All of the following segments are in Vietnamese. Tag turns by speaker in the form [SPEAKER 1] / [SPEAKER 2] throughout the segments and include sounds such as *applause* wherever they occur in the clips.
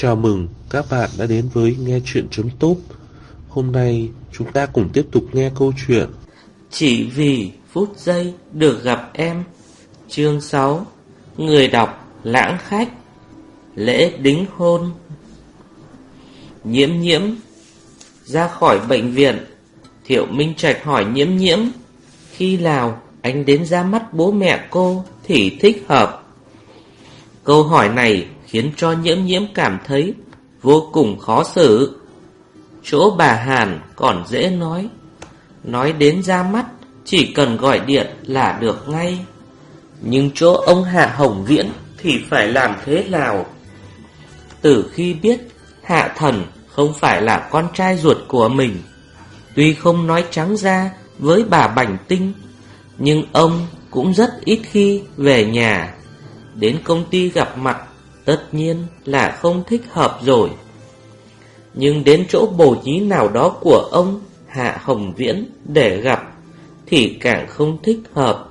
[SPEAKER 1] Chào mừng các bạn đã đến với Nghe Chuyện chấm tốt. Hôm nay chúng ta cùng tiếp tục nghe câu chuyện
[SPEAKER 2] Chỉ vì phút giây được gặp em, Chương 6 Người đọc lãng khách, Lễ đính hôn Nhiễm nhiễm Ra khỏi bệnh viện, Thiệu Minh Trạch hỏi nhiễm nhiễm, Khi nào anh đến ra mắt bố mẹ cô thì thích hợp Câu hỏi này khiến cho nhiễm nhiễm cảm thấy vô cùng khó xử. Chỗ bà Hàn còn dễ nói. Nói đến ra mắt, chỉ cần gọi điện là được ngay. Nhưng chỗ ông Hạ Hồng Viễn thì phải làm thế nào? Từ khi biết Hạ Thần không phải là con trai ruột của mình, tuy không nói trắng ra với bà Bảnh Tinh, nhưng ông cũng rất ít khi về nhà. Đến công ty gặp mặt Tất nhiên là không thích hợp rồi. Nhưng đến chỗ bồ nhí nào đó của ông, Hạ Hồng Viễn, để gặp, Thì càng không thích hợp.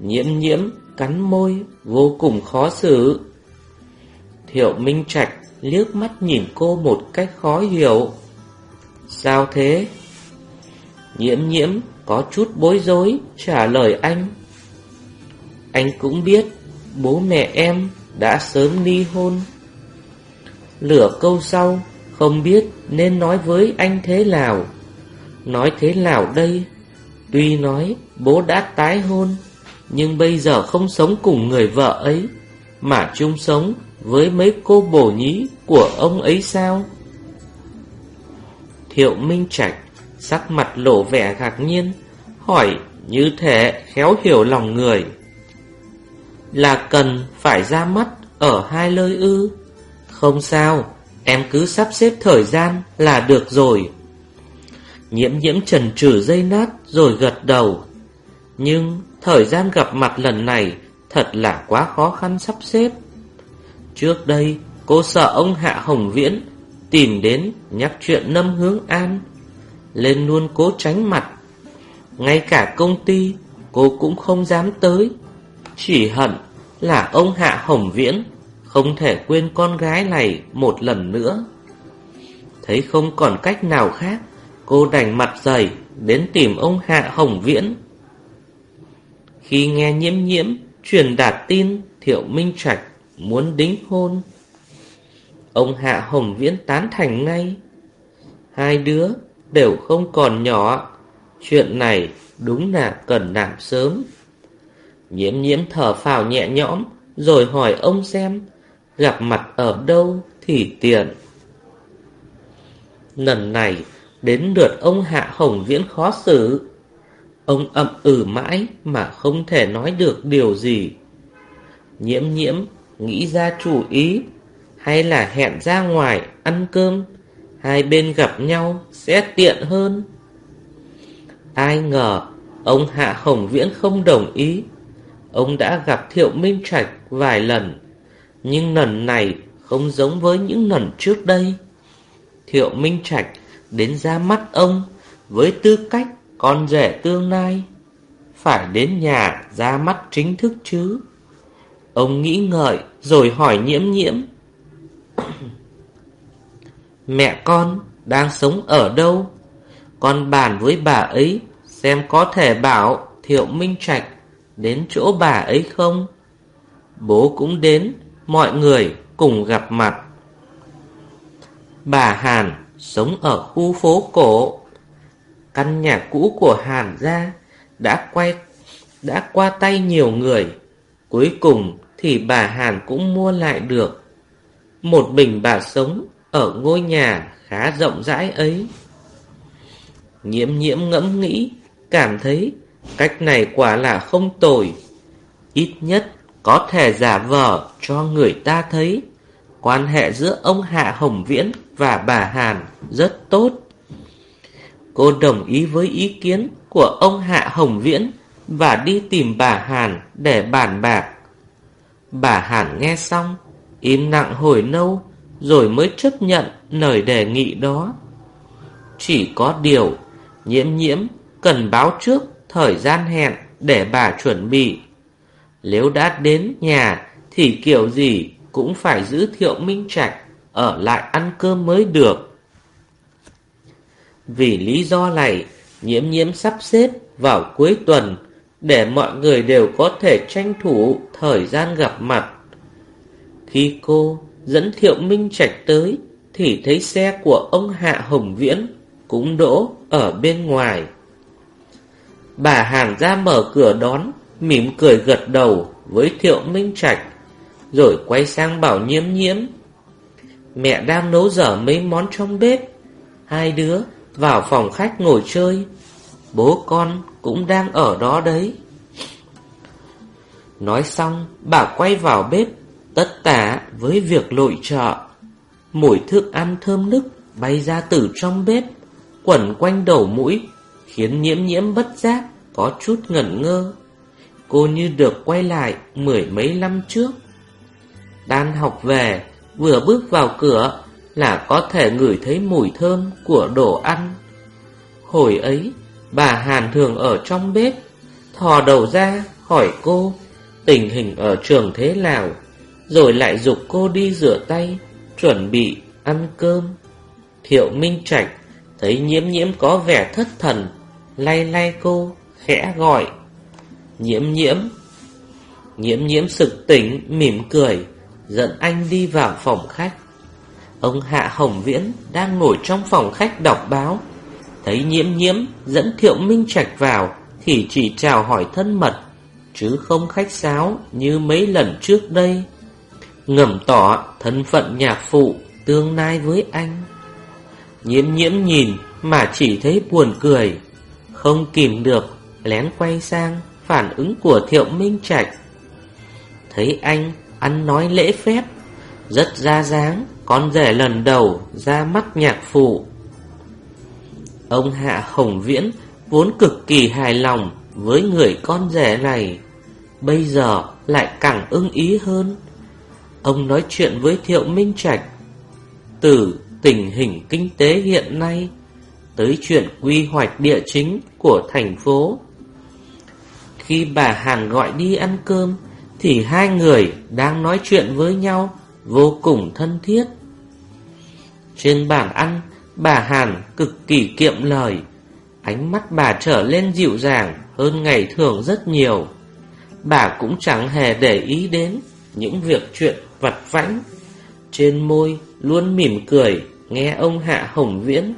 [SPEAKER 2] Nhiễm nhiễm, cắn môi, Vô cùng khó xử. Thiệu Minh Trạch liếc mắt nhìn cô một cách khó hiểu. Sao thế? Nhiễm nhiễm, có chút bối rối, trả lời anh. Anh cũng biết, bố mẹ em đã sớm ly hôn. Lửa câu sau, không biết nên nói với anh thế nào. Nói thế nào đây? Tuy nói bố đã tái hôn, nhưng bây giờ không sống cùng người vợ ấy, mà chung sống với mấy cô bổ nhí của ông ấy sao? Thiệu Minh Trạch sắc mặt lộ vẻ ngạc nhiên, hỏi như thể khéo hiểu lòng người. Là cần phải ra mắt ở hai nơi ư? Không sao, Em cứ sắp xếp thời gian là được rồi. Nhiễm nhiễm trần trừ dây nát rồi gật đầu. Nhưng thời gian gặp mặt lần này Thật là quá khó khăn sắp xếp. Trước đây, cô sợ ông Hạ Hồng Viễn Tìm đến nhắc chuyện Nâm Hướng An, Lên luôn cố tránh mặt. Ngay cả công ty, Cô cũng không dám tới. Chỉ hận là ông Hạ Hồng Viễn không thể quên con gái này một lần nữa. Thấy không còn cách nào khác, cô đành mặt dày đến tìm ông Hạ Hồng Viễn. Khi nghe nhiễm nhiễm truyền đạt tin Thiệu Minh Trạch muốn đính hôn, ông Hạ Hồng Viễn tán thành ngay. Hai đứa đều không còn nhỏ, chuyện này đúng là cần làm sớm. Nhiễm nhiễm thở phào nhẹ nhõm, Rồi hỏi ông xem, Gặp mặt ở đâu thì tiện. Lần này, Đến lượt ông Hạ Hồng Viễn khó xử. Ông ậm ừ mãi Mà không thể nói được điều gì. Nhiễm nhiễm, Nghĩ ra chủ ý, Hay là hẹn ra ngoài ăn cơm, Hai bên gặp nhau Sẽ tiện hơn. Ai ngờ, Ông Hạ Hồng Viễn không đồng ý. Ông đã gặp Thiệu Minh Trạch vài lần, nhưng lần này không giống với những lần trước đây. Thiệu Minh Trạch đến ra mắt ông với tư cách con rể tương lai. Phải đến nhà ra mắt chính thức chứ. Ông nghĩ ngợi rồi hỏi nhiễm nhiễm. *clears throat* Mẹ con đang sống ở đâu? Con bàn với bà ấy xem có thể bảo Thiệu Minh Trạch đến chỗ bà ấy không? Bố cũng đến, mọi người cùng gặp mặt. Bà Hàn sống ở khu phố cổ. Căn nhà cũ của Hàn gia đã quay đã qua tay nhiều người. Cuối cùng thì bà Hàn cũng mua lại được. Một mình bà sống ở ngôi nhà khá rộng rãi ấy. Nhiễm nhiễm ngẫm nghĩ, cảm thấy Cách này quả là không tồi. Ít nhất có thể giả vờ cho người ta thấy Quan hệ giữa ông Hạ Hồng Viễn và bà Hàn rất tốt. Cô đồng ý với ý kiến của ông Hạ Hồng Viễn Và đi tìm bà Hàn để bàn bạc. Bà Hàn nghe xong, Im lặng hồi lâu Rồi mới chấp nhận lời đề nghị đó. Chỉ có điều, Nhiễm nhiễm cần báo trước thời gian hẹn để bà chuẩn bị. Nếu đã đến nhà thì kiểu gì cũng phải giữ thiệu minh trạch ở lại ăn cơm mới được. Vì lý do này, nhiễm nhiễm sắp xếp vào cuối tuần để mọi người đều có thể tranh thủ thời gian gặp mặt. Khi cô dẫn Thiệu Minh Trạch tới thì thấy xe của ông Hạ Hồng Viễn cũng đỗ ở bên ngoài. Bà Hàn ra mở cửa đón, mỉm cười gật đầu với Thiệu Minh Trạch, rồi quay sang bảo nhiễm nhiễm. Mẹ đang nấu dở mấy món trong bếp, hai đứa vào phòng khách ngồi chơi, bố con cũng đang ở đó đấy. Nói xong, bà quay vào bếp, tất tả với việc lội chợ. Mùi thức ăn thơm nức bay ra từ trong bếp, quẩn quanh đầu mũi, khiến nhiễm nhiễm bất giác, có chút ngẩn ngơ. Cô như được quay lại mười mấy năm trước. Đan học về, vừa bước vào cửa là có thể ngửi thấy mùi thơm của đồ ăn. Hồi ấy, bà Hàn thường ở trong bếp, thò đầu ra hỏi cô tình hình ở trường thế nào, rồi lại dục cô đi rửa tay, chuẩn bị ăn cơm. Thiệu Minh Trạch thấy nhiễm nhiễm có vẻ thất thần, lay lay cô, khẽ gọi. Nhiễm nhiễm. Nhiễm nhiễm sực tỉnh, mỉm cười, dẫn anh đi vào phòng khách. Ông Hạ Hồng Viễn đang ngồi trong phòng khách đọc báo. Thấy nhiễm nhiễm dẫn Thiệu Minh Trạch vào thì chỉ chào hỏi thân mật, chứ không khách sáo như mấy lần trước đây. Ngầm tỏ thân phận nhạc phụ tương lai với anh. Nhiễm nhiễm nhìn mà chỉ thấy buồn cười, không kìm được, lén quay sang phản ứng của Thiệu Minh Trạch. Thấy anh ăn nói lễ phép, rất ra dáng, con rể lần đầu ra mắt nhạc phụ. Ông Hạ Hồng Viễn vốn cực kỳ hài lòng với người con rể này, bây giờ lại càng ưng ý hơn. Ông nói chuyện với Thiệu Minh Trạch từ tình hình kinh tế hiện nay tới chuyện quy hoạch địa chính của thành phố. Khi bà Hàn gọi đi ăn cơm thì hai người đang nói chuyện với nhau vô cùng thân thiết. Trên bàn ăn, bà Hàn cực kỳ kiệm lời, ánh mắt bà trở lên dịu dàng hơn ngày thường rất nhiều. Bà cũng chẳng hề để ý đến những việc chuyện vặt vãnh. Trên môi luôn mỉm cười nghe ông Hạ Hồng Viễn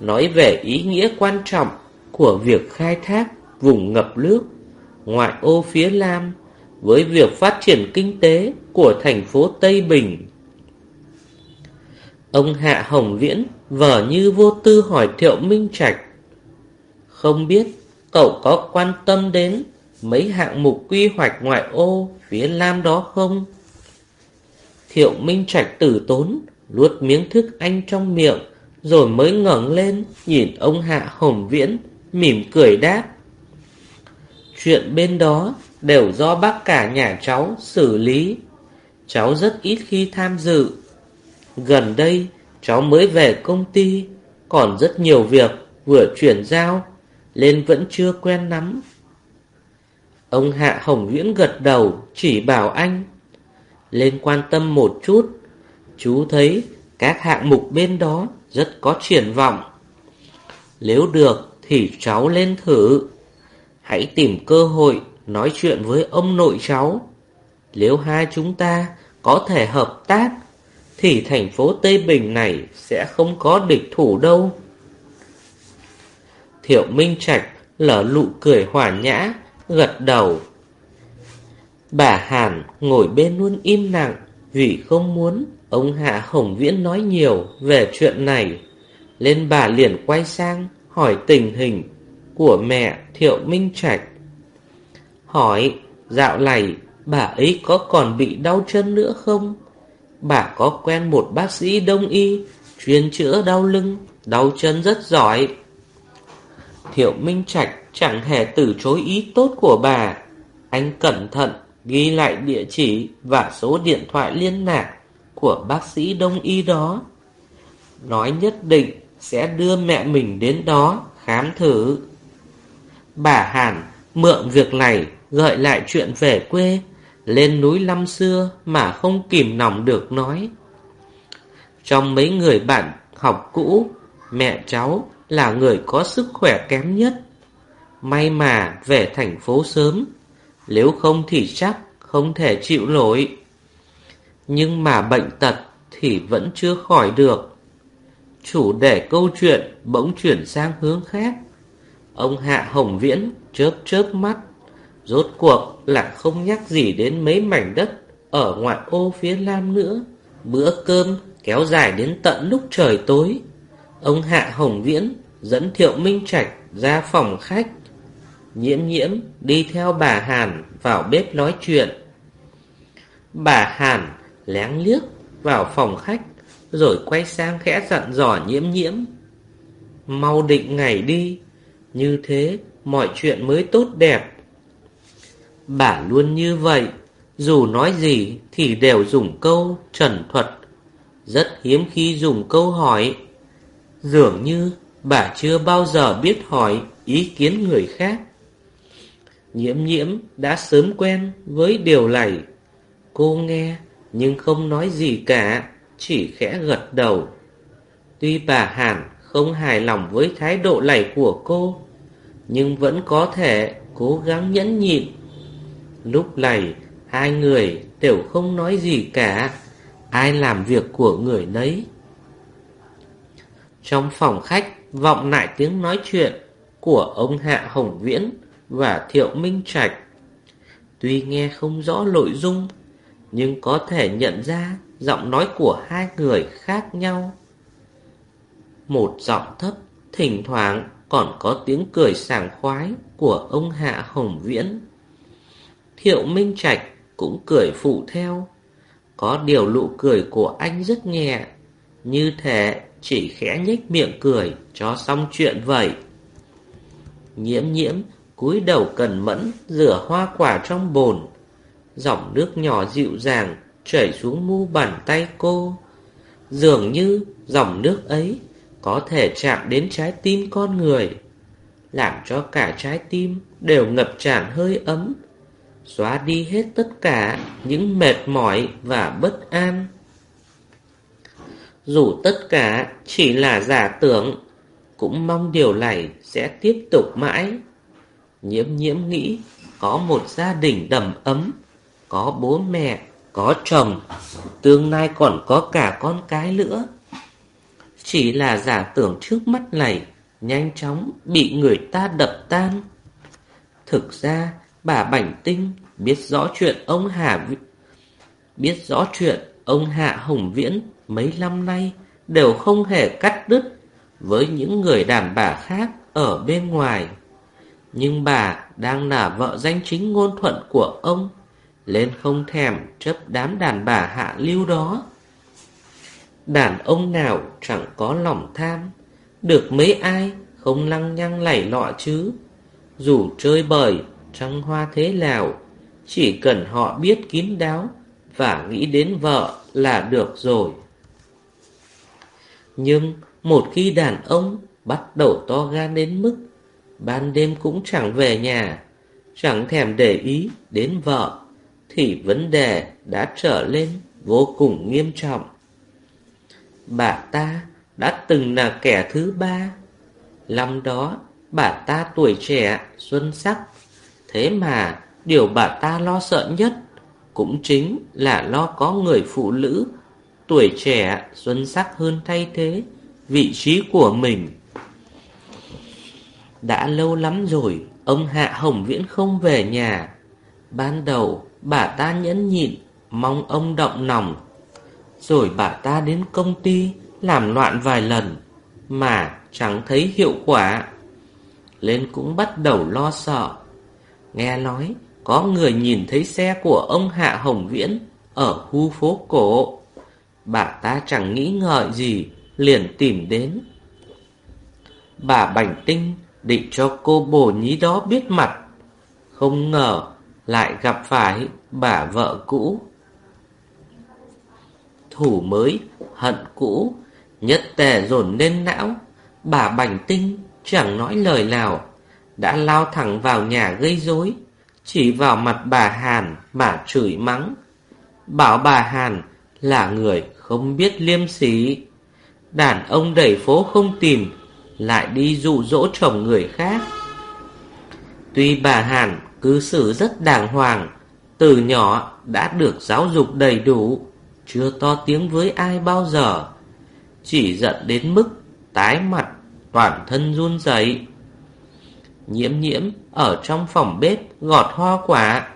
[SPEAKER 2] nói về ý nghĩa quan trọng của việc khai thác vùng ngập nước ngoại ô phía Nam với việc phát triển kinh tế của thành phố Tây Bình. Ông Hạ Hồng Viễn vờ như vô tư hỏi Thiệu Minh Trạch. Không biết cậu có quan tâm đến mấy hạng mục quy hoạch ngoại ô phía Nam đó không? Thiệu Minh Trạch tử tốn, luốt miếng thức anh trong miệng, rồi mới ngẩng lên nhìn ông Hạ Hồng Viễn, mỉm cười đáp. Chuyện bên đó đều do bác cả nhà cháu xử lý. Cháu rất ít khi tham dự. Gần đây, cháu mới về công ty, còn rất nhiều việc vừa chuyển giao, nên vẫn chưa quen lắm. Ông Hạ Hồng Viễn gật đầu, chỉ bảo anh. Lên quan tâm một chút, chú thấy các hạng mục bên đó rất có triển vọng. Nếu được thì cháu lên thử. Hãy tìm cơ hội nói chuyện với ông nội cháu. Nếu hai chúng ta có thể hợp tác, thì thành phố Tây Bình này sẽ không có địch thủ đâu. Thiệu Minh Trạch lở lụ cười hỏa nhã, gật đầu. Bà Hàn ngồi bên luôn im lặng vì không muốn ông Hạ Hồng Viễn nói nhiều về chuyện này. Lên bà liền quay sang hỏi tình hình của mẹ Thiệu Minh Trạch. Hỏi, dạo này bà ấy có còn bị đau chân nữa không? Bà có quen một bác sĩ đông y, chuyên chữa đau lưng, đau chân rất giỏi. Thiệu Minh Trạch chẳng hề từ chối ý tốt của bà. Anh cẩn thận ghi lại địa chỉ và số điện thoại liên lạc của bác sĩ đông y đó. Nói nhất định sẽ đưa mẹ mình đến đó khám thử. Bà Hàn mượn việc này gợi lại chuyện về quê, lên núi năm xưa mà không kìm nòng được nói. Trong mấy người bạn học cũ, mẹ cháu là người có sức khỏe kém nhất. May mà về thành phố sớm, nếu không thì chắc không thể chịu nổi. Nhưng mà bệnh tật thì vẫn chưa khỏi được. Chủ đề câu chuyện bỗng chuyển sang hướng khác. Ông Hạ Hồng Viễn chớp chớp mắt, rốt cuộc là không nhắc gì đến mấy mảnh đất ở ngoại ô phía nam nữa. Bữa cơm kéo dài đến tận lúc trời tối. Ông Hạ Hồng Viễn dẫn Thiệu Minh Trạch ra phòng khách. Nhiễm nhiễm đi theo bà Hàn vào bếp nói chuyện. Bà Hàn lén liếc vào phòng khách rồi quay sang khẽ dặn dò nhiễm nhiễm. Mau định ngày đi, như thế mọi chuyện mới tốt đẹp. Bà luôn như vậy, dù nói gì thì đều dùng câu trần thuật, rất hiếm khi dùng câu hỏi. Dường như bà chưa bao giờ biết hỏi ý kiến người khác. Nhiễm nhiễm đã sớm quen với điều này. Cô nghe nhưng không nói gì cả, chỉ khẽ gật đầu. Tuy bà Hàn không hài lòng với thái độ này của cô, nhưng vẫn có thể cố gắng nhẫn nhịn. Lúc này, hai người đều không nói gì cả, ai làm việc của người nấy. Trong phòng khách vọng lại tiếng nói chuyện của ông Hạ Hồng Viễn và Thiệu Minh Trạch. Tuy nghe không rõ nội dung, nhưng có thể nhận ra giọng nói của hai người khác nhau. Một giọng thấp, thỉnh thoảng còn có tiếng cười sảng khoái của ông Hạ Hồng Viễn. Thiệu Minh Trạch cũng cười phụ theo. Có điều nụ cười của anh rất nhẹ, như thể chỉ khẽ nhếch miệng cười cho xong chuyện vậy. Nhiễm nhiễm cúi đầu cẩn mẫn rửa hoa quả trong bồn. Giọng nước nhỏ dịu dàng chảy xuống mu bàn tay cô. Dường như dòng nước ấy có thể chạm đến trái tim con người, làm cho cả trái tim đều ngập tràn hơi ấm, xóa đi hết tất cả những mệt mỏi và bất an. Dù tất cả chỉ là giả tưởng, cũng mong điều này sẽ tiếp tục mãi. Nhiễm nhiễm nghĩ có một gia đình đầm ấm, có bố mẹ, có chồng, tương lai còn có cả con cái nữa. Chỉ là giả tưởng trước mắt này nhanh chóng bị người ta đập tan. Thực ra, bà Bảnh Tinh biết rõ chuyện ông Hà biết rõ chuyện ông Hạ Hồng Viễn mấy năm nay đều không hề cắt đứt với những người đàn bà khác ở bên ngoài. Nhưng bà đang là vợ danh chính ngôn thuận của ông, lên không thèm chấp đám đàn bà hạ lưu đó. Đàn ông nào chẳng có lòng tham, được mấy ai không lăng nhăng lảy lọ chứ. Dù chơi bời, trăng hoa thế nào, chỉ cần họ biết kín đáo và nghĩ đến vợ là được rồi. Nhưng một khi đàn ông bắt đầu to gan đến mức ban đêm cũng chẳng về nhà, chẳng thèm để ý đến vợ, thì vấn đề đã trở lên vô cùng nghiêm trọng. Bà ta đã từng là kẻ thứ ba. Năm đó, bà ta tuổi trẻ, xuân sắc. Thế mà, điều bà ta lo sợ nhất cũng chính là lo có người phụ nữ tuổi trẻ, xuân sắc hơn thay thế vị trí của mình. Đã lâu lắm rồi, ông Hạ Hồng Viễn không về nhà. Ban đầu, bà ta nhẫn nhịn, mong ông động lòng. Rồi bà ta đến công ty, làm loạn vài lần, mà chẳng thấy hiệu quả. Lên cũng bắt đầu lo sợ. Nghe nói, có người nhìn thấy xe của ông Hạ Hồng Viễn ở khu phố cổ. Bà ta chẳng nghĩ ngợi gì, liền tìm đến. Bà Bảnh Tinh định cho cô bồ nhí đó biết mặt. Không ngờ lại gặp phải bà vợ cũ. Thủ mới, hận cũ, nhất tề dồn lên não. Bà Bảnh Tinh chẳng nói lời nào, đã lao thẳng vào nhà gây rối, chỉ vào mặt bà Hàn mà chửi mắng. Bảo bà Hàn là người không biết liêm sỉ. Đàn ông đẩy phố không tìm, lại đi dụ dỗ chồng người khác. Tuy bà Hàn cư xử rất đàng hoàng, từ nhỏ đã được giáo dục đầy đủ, chưa to tiếng với ai bao giờ. Chỉ giận đến mức tái mặt, toàn thân run rẩy. Nhiễm nhiễm ở trong phòng bếp gọt hoa quả,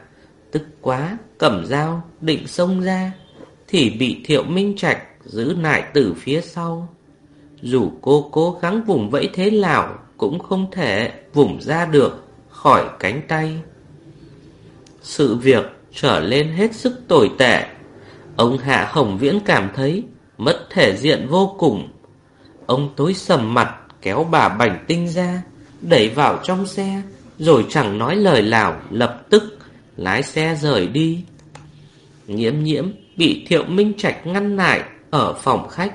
[SPEAKER 2] tức quá cầm dao định xông ra, thì bị Thiệu Minh Trạch giữ lại từ phía sau. Dù cô cố gắng vùng vẫy thế nào cũng không thể vùng ra được khỏi cánh tay. Sự việc trở lên hết sức tồi tệ. Ông Hạ Hồng Viễn cảm thấy mất thể diện vô cùng. Ông tối sầm mặt kéo bà Bảnh Tinh ra, đẩy vào trong xe, rồi chẳng nói lời nào lập tức lái xe rời đi. Nhiễm nhiễm bị Thiệu Minh Trạch ngăn lại ở phòng khách.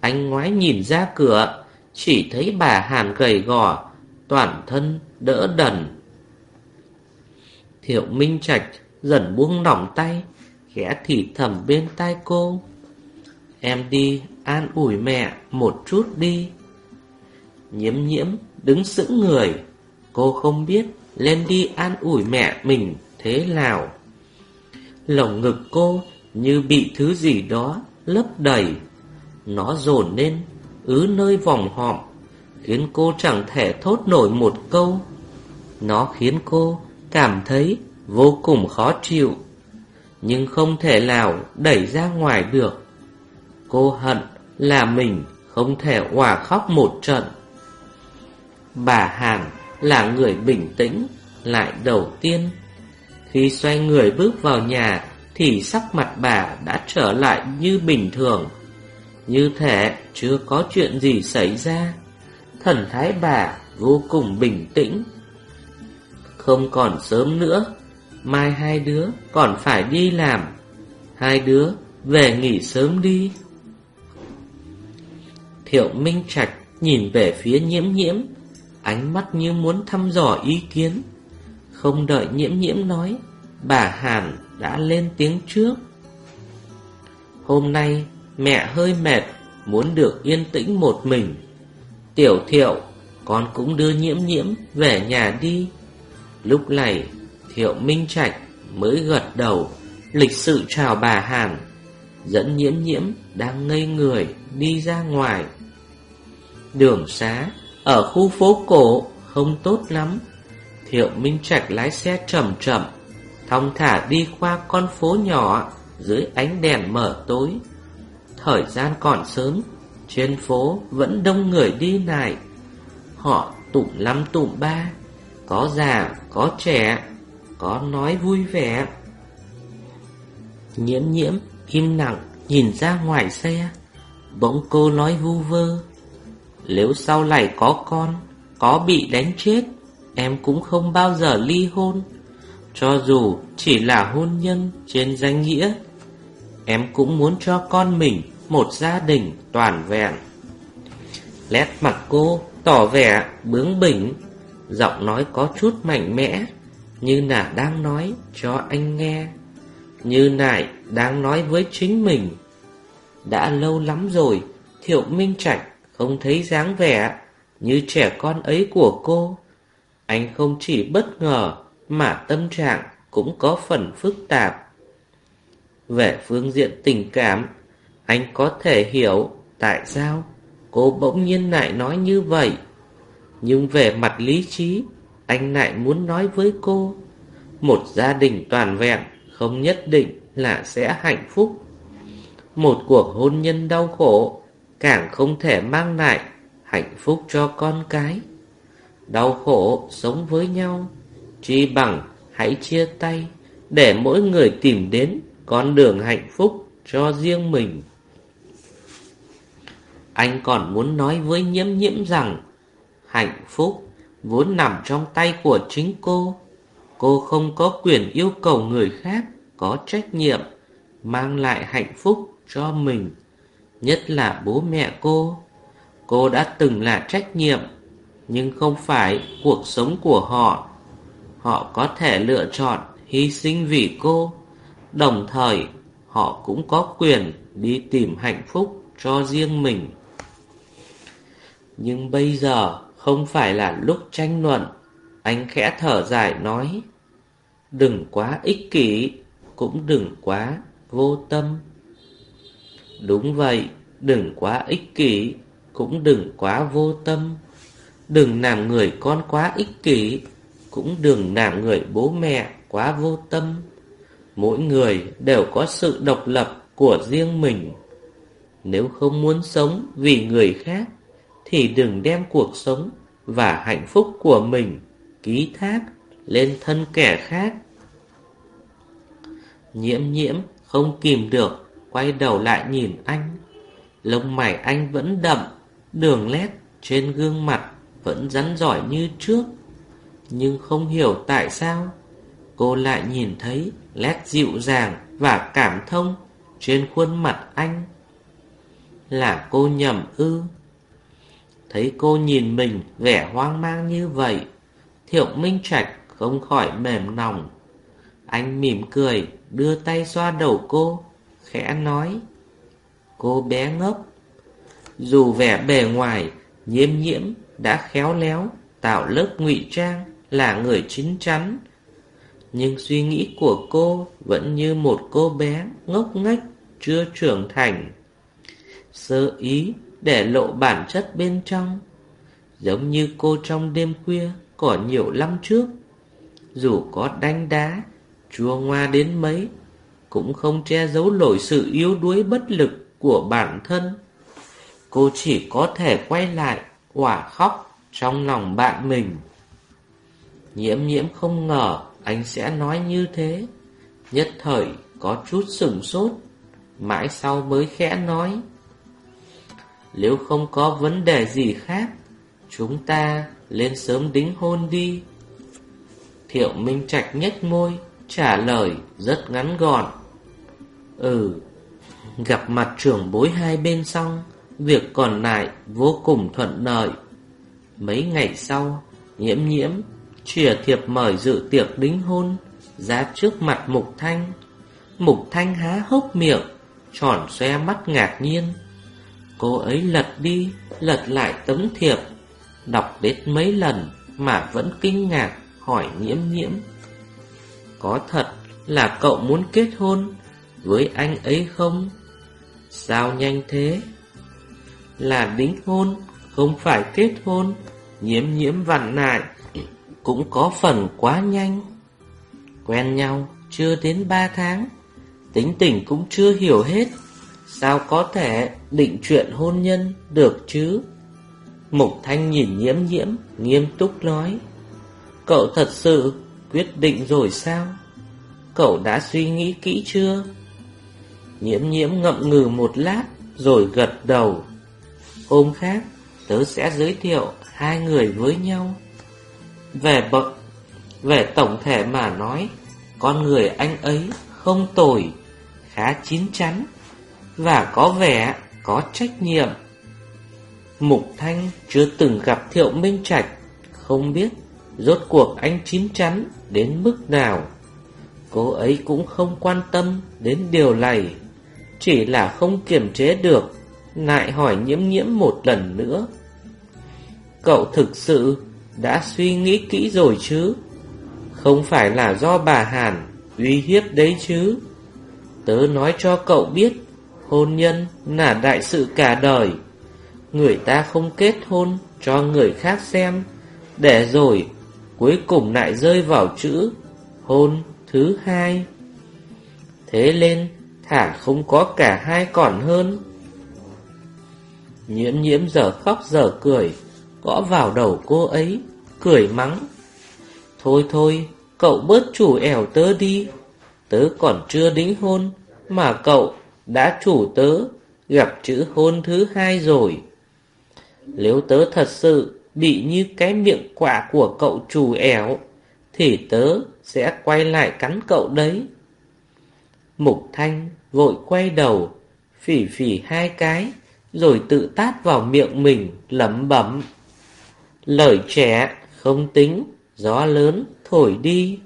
[SPEAKER 2] Anh ngoái nhìn ra cửa, chỉ thấy bà Hàn gầy gò, toàn thân đỡ đần. Thiệu Minh Trạch dần buông lỏng tay, khẽ thì thầm bên tai cô. Em đi an ủi mẹ một chút đi. Nhiễm nhiễm đứng sững người, cô không biết lên đi an ủi mẹ mình thế nào. Lồng ngực cô như bị thứ gì đó lấp đầy. Nó dồn lên, ứ nơi vòng họng, khiến cô chẳng thể thốt nổi một câu. Nó khiến cô cảm thấy vô cùng khó chịu, nhưng không thể nào đẩy ra ngoài được. Cô hận là mình không thể hòa khóc một trận. Bà Hàn là người bình tĩnh, lại đầu tiên. Khi xoay người bước vào nhà, thì sắc mặt bà đã trở lại như bình thường. Như thể chưa có chuyện gì xảy ra. Thần thái bà vô cùng bình tĩnh. Không còn sớm nữa, mai hai đứa còn phải đi làm. Hai đứa về nghỉ sớm đi. Thiệu Minh Trạch nhìn về phía nhiễm nhiễm, ánh mắt như muốn thăm dò ý kiến. Không đợi nhiễm nhiễm nói, bà Hàn đã lên tiếng trước. Hôm nay mẹ hơi mệt, muốn được yên tĩnh một mình. Tiểu thiệu, con cũng đưa nhiễm nhiễm về nhà đi. Lúc này, thiệu Minh Trạch mới gật đầu, lịch sự chào bà Hàn, dẫn nhiễm nhiễm đang ngây người đi ra ngoài. Đường xá ở khu phố cổ không tốt lắm. Thiệu Minh Trạch lái xe chậm chậm thong thả đi qua con phố nhỏ dưới ánh đèn mở tối. Thời gian còn sớm, trên phố vẫn đông người đi lại. Họ tụm lắm tụm ba, có già, có trẻ, có nói vui vẻ. Nhiễm nhiễm, im lặng, nhìn ra ngoài xe. Bỗng cô nói vu vơ. Nếu sau này có con, có bị đánh chết, em cũng không bao giờ ly hôn. Cho dù chỉ là hôn nhân trên danh nghĩa Em cũng muốn cho con mình một gia đình toàn vẹn Lét mặt cô tỏ vẻ bướng bỉnh Giọng nói có chút mạnh mẽ Như là đang nói cho anh nghe Như nại đang nói với chính mình Đã lâu lắm rồi Thiệu Minh Trạch không thấy dáng vẻ Như trẻ con ấy của cô Anh không chỉ bất ngờ mà tâm trạng cũng có phần phức tạp. Về phương diện tình cảm, anh có thể hiểu tại sao cô bỗng nhiên lại nói như vậy. Nhưng về mặt lý trí, anh lại muốn nói với cô, một gia đình toàn vẹn không nhất định là sẽ hạnh phúc. Một cuộc hôn nhân đau khổ càng không thể mang lại hạnh phúc cho con cái. Đau khổ sống với nhau Chi bằng hãy chia tay Để mỗi người tìm đến Con đường hạnh phúc cho riêng mình Anh còn muốn nói với nhiễm nhiễm rằng Hạnh phúc vốn nằm trong tay của chính cô. Cô không có quyền yêu cầu người khác Có trách nhiệm Mang lại hạnh phúc cho mình, Nhất là bố mẹ cô. Cô đã từng là trách nhiệm, Nhưng không phải cuộc sống của họ. Họ có thể lựa chọn hy sinh vì cô, Đồng thời họ cũng có quyền đi tìm hạnh phúc cho riêng mình. Nhưng bây giờ không phải là lúc tranh luận. Anh khẽ thở dài nói, đừng quá ích kỷ, cũng đừng quá vô tâm. Đúng vậy, đừng quá ích kỷ, cũng đừng quá vô tâm. Đừng làm người con quá ích kỷ, cũng đừng làm người bố mẹ quá vô tâm. Mỗi người đều có sự độc lập của riêng mình. Nếu không muốn sống vì người khác, thì đừng đem cuộc sống và hạnh phúc của mình ký thác lên thân kẻ khác. Nhiễm nhiễm không kìm được, quay đầu lại nhìn anh. Lông mày anh vẫn đậm, đường nét trên gương mặt vẫn rắn giỏi như trước. Nhưng không hiểu tại sao cô lại nhìn thấy nét dịu dàng và cảm thông trên khuôn mặt anh. Là cô nhầm ư? Thấy cô nhìn mình vẻ hoang mang như vậy, Thiệu Minh Trạch không khỏi mềm lòng. Anh mỉm cười, đưa tay xoa đầu cô, khẽ nói. Cô bé ngốc. Dù vẻ bề ngoài, nhiễm nhiễm đã khéo léo, tạo lớp ngụy trang, là người chín chắn. Nhưng suy nghĩ của cô vẫn như một cô bé ngốc nghếch, chưa trưởng thành. Sơ ý để lộ bản chất bên trong. Giống như cô trong đêm khuya có nhiều năm trước. Dù có đánh đá, chua ngoa đến mấy, cũng không che giấu nổi sự yếu đuối bất lực của bản thân. Cô chỉ có thể quay lại, quả khóc trong lòng bạn mình. Nhiễm nhiễm không ngờ anh sẽ nói như thế. Nhất thời có chút sửng sốt, mãi sau mới khẽ nói. Nếu không có vấn đề gì khác, chúng ta lên sớm đính hôn đi. Thiệu Minh Trạch nhếch môi, trả lời rất ngắn gọn. Ừ, gặp mặt trưởng bối hai bên xong, việc còn lại vô cùng thuận lợi. Mấy ngày sau, nhiễm nhiễm, chìa thiệp mời dự tiệc đính hôn, ra trước mặt Mục Thanh. Mục Thanh há hốc miệng, tròn xoe mắt ngạc nhiên. Cô ấy lật đi, lật lại tấm thiệp, đọc đến mấy lần mà vẫn kinh ngạc hỏi nhiễm nhiễm. Có thật là cậu muốn kết hôn với anh ấy không? Sao nhanh thế? Là đính hôn, không phải kết hôn, nhiễm nhiễm vặn nại, cũng có phần quá nhanh. Quen nhau chưa đến ba tháng, tính tình cũng chưa hiểu hết, sao có thể định chuyện hôn nhân được chứ? Mục Thanh nhìn nhiễm nhiễm, nghiêm túc nói, cậu thật sự quyết định rồi sao? Cậu đã suy nghĩ kỹ chưa? Nhiễm nhiễm ngậm ngừ một lát Rồi gật đầu Hôm khác tớ sẽ giới thiệu Hai người với nhau Về bậc Về tổng thể mà nói Con người anh ấy không tồi Khá chín chắn và có vẻ có trách nhiệm. Mục Thanh chưa từng gặp Thiệu Minh Trạch, Không biết Rốt cuộc anh chín chắn đến mức nào. Cô ấy cũng không quan tâm đến điều này, Chỉ là không kiềm chế được, Lại hỏi nhiễm nhiễm một lần nữa. Cậu thực sự đã suy nghĩ kỹ rồi chứ? Không phải là do bà Hàn uy hiếp đấy chứ? Tớ nói cho cậu biết Hôn nhân là đại sự cả đời. Người ta không kết hôn cho người khác xem, Để rồi cuối cùng lại rơi vào chữ Hôn thứ hai. Thế lên, thả không có cả hai còn hơn. Nhiễm nhiễm giờ khóc giờ cười, Gõ vào đầu cô ấy, Cười mắng. Thôi thôi, Cậu bớt chủ ẻo tớ đi, Tớ còn chưa đính hôn Mà cậu đã chủ tớ Gặp chữ hôn thứ hai rồi Nếu tớ thật sự Bị như cái miệng quả của cậu chủ ẻo Thì tớ sẽ quay lại cắn cậu đấy. Mục Thanh vội quay đầu, phỉ phỉ hai cái, rồi tự tát vào miệng mình, lẩm bẩm. Lời trẻ không tính, gió lớn thổi đi.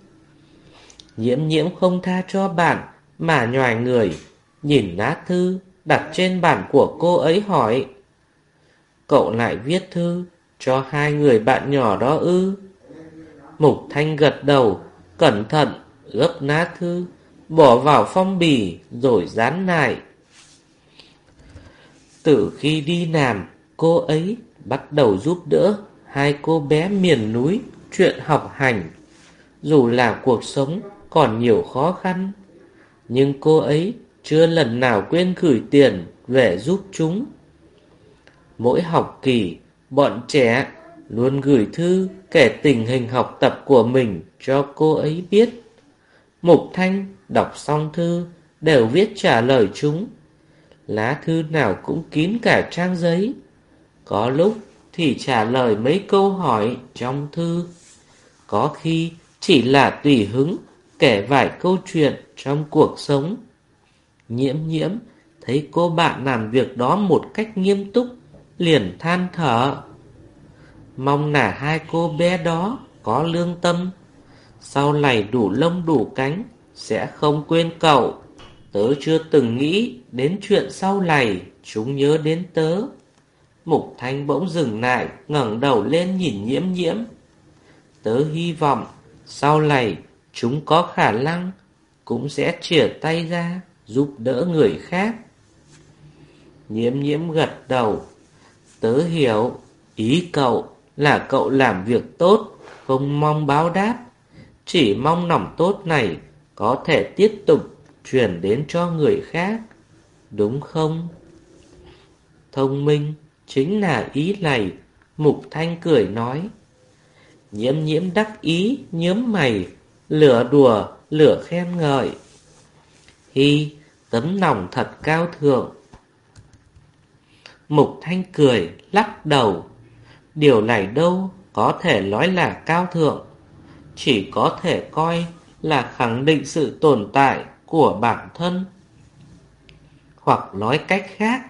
[SPEAKER 2] Nhiễm nhiễm không tha cho bạn, mà nhòi người, nhìn lá thư, đặt trên bàn của cô ấy hỏi. Cậu lại viết thư cho hai người bạn nhỏ đó ư. Mục Thanh gật đầu, cẩn thận, gấp lá thư, bỏ vào phong bì rồi dán lại. Từ khi đi làm, cô ấy bắt đầu giúp đỡ hai cô bé miền núi chuyện học hành. Dù là cuộc sống còn nhiều khó khăn, nhưng cô ấy chưa lần nào quên gửi tiền về giúp chúng. Mỗi học kỳ, bọn trẻ luôn gửi thư kể tình hình học tập của mình cho cô ấy biết. Mục Thanh đọc xong thư đều viết trả lời chúng. Lá thư nào cũng kín cả trang giấy. Có lúc thì trả lời mấy câu hỏi trong thư. Có khi chỉ là tùy hứng kể vài câu chuyện trong cuộc sống. Nhiễm nhiễm thấy cô bạn làm việc đó một cách nghiêm túc, liền than thở. Mong là hai cô bé đó có lương tâm, sau này đủ lông đủ cánh, sẽ không quên cậu. Tớ chưa từng nghĩ đến chuyện sau này chúng nhớ đến tớ. Mục Thanh bỗng dừng lại, ngẩng đầu lên nhìn nhiễm nhiễm. Tớ hy vọng sau này chúng có khả năng cũng sẽ chìa tay ra giúp đỡ người khác. Nhiễm nhiễm gật đầu. Tớ hiểu, ý cậu là cậu làm việc tốt, không mong báo đáp. Chỉ mong lòng tốt này có thể tiếp tục truyền đến cho người khác. Đúng không? Thông minh chính là ý này, Mục Thanh cười nói. Nhiễm nhiễm đắc ý, nhớm mày, lửa đùa, lửa khen ngợi. Hi, tấm lòng thật cao thượng. Mục Thanh cười, lắc đầu. Điều này đâu có thể nói là cao thượng, chỉ có thể coi là khẳng định sự tồn tại của bản thân. Hoặc nói cách khác